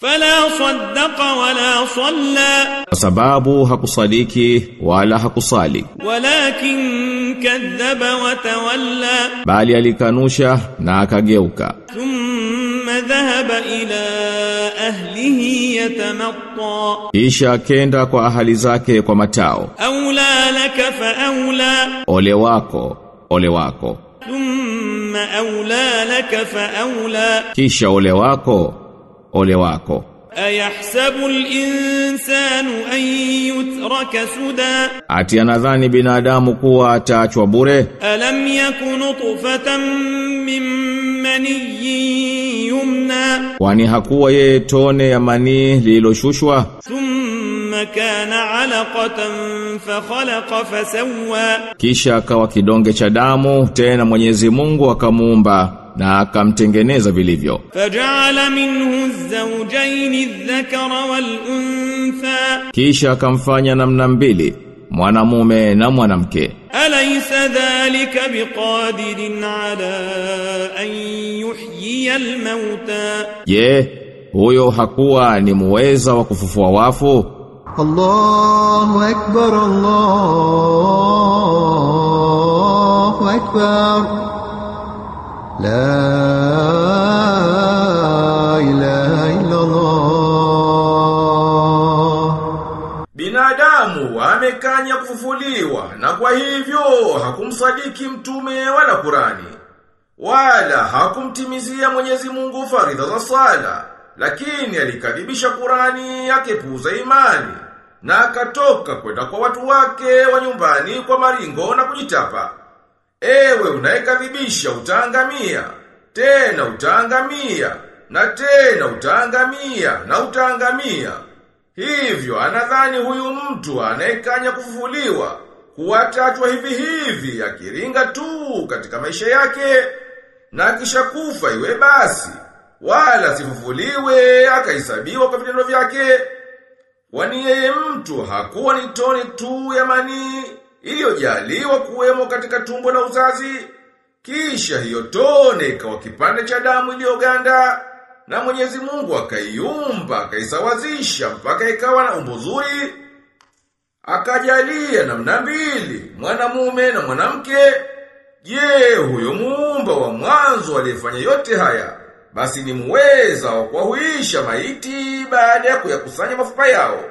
Fala saddaqa wala salla. Kwa sababu hakusaliki wala hakusali. Walakin kadhaba wa tawalla. Bali alikanusha na akageuka. Thumma dhahaba ila ahlihi yatamatta Isha kenda kwa ahali zake kwa matao. Aula laka fa aula Ole wako, ole wako. Thumma aula laka fa aula Kisha ole wako ole wako. Ayahsabu linsanu an yutraka suda. Ati anadhani binadamu kuwa ataachwa bure? Alam yakun nutfatan min maniyyin yumna. Kwani hakuwa yeye tone ya manii lililoshushwa? Thumma kana alaqatan fakhalaqa fasawa kisha akawa kidonge cha damu tena Mwenyezi Mungu akamuumba na akamtengeneza vilivyo. Fajala minhu zawjaini dhakara wal untha, kisha akamfanya namna mbili mwanamume na mwanamke. Alaysa dhalika biqadirin ala an yuhyiya al-mauta ye huyo hakuwa ni muweza wa kufufua wafu? Allahu akbar, Allahu akbar Binadamu amekanya kufufuliwa na kwa hivyo hakumsadiki mtume wala kurani wala hakumtimizia Mwenyezi Mungu faridha za sala lakini alikadhibisha kurani akapuuza imani na akatoka kwenda kwa watu wake wa nyumbani kwa maringo na kujitapa. Ewe unayekadhibisha utaangamia, tena utaangamia, na tena utaangamia, na utaangamia. Hivyo anadhani huyu mtu anayekanya kufufuliwa kuwatachwa hivi hivi akiringa tu katika maisha yake. Na kisha kufa iwe basi wala sifufuliwe akahesabiwa kwa vitendo vyake. Kwani yeye mtu hakuwa ni toni tu ya manii iliyojaliwa kuwemo katika tumbo la uzazi. Kisha hiyo tone ikawa kipande cha damu iliyoganda na Mwenyezi Mungu akaiumba akaisawazisha mpaka ikawa na umbo zuri. Akajalia namna mbili mwanamume na mwanamke. Je huyo muumba wa mwanzo aliyefanya yote haya basi ni muweza wa kuwahuisha maiti baada ya kuyakusanya mafupa yao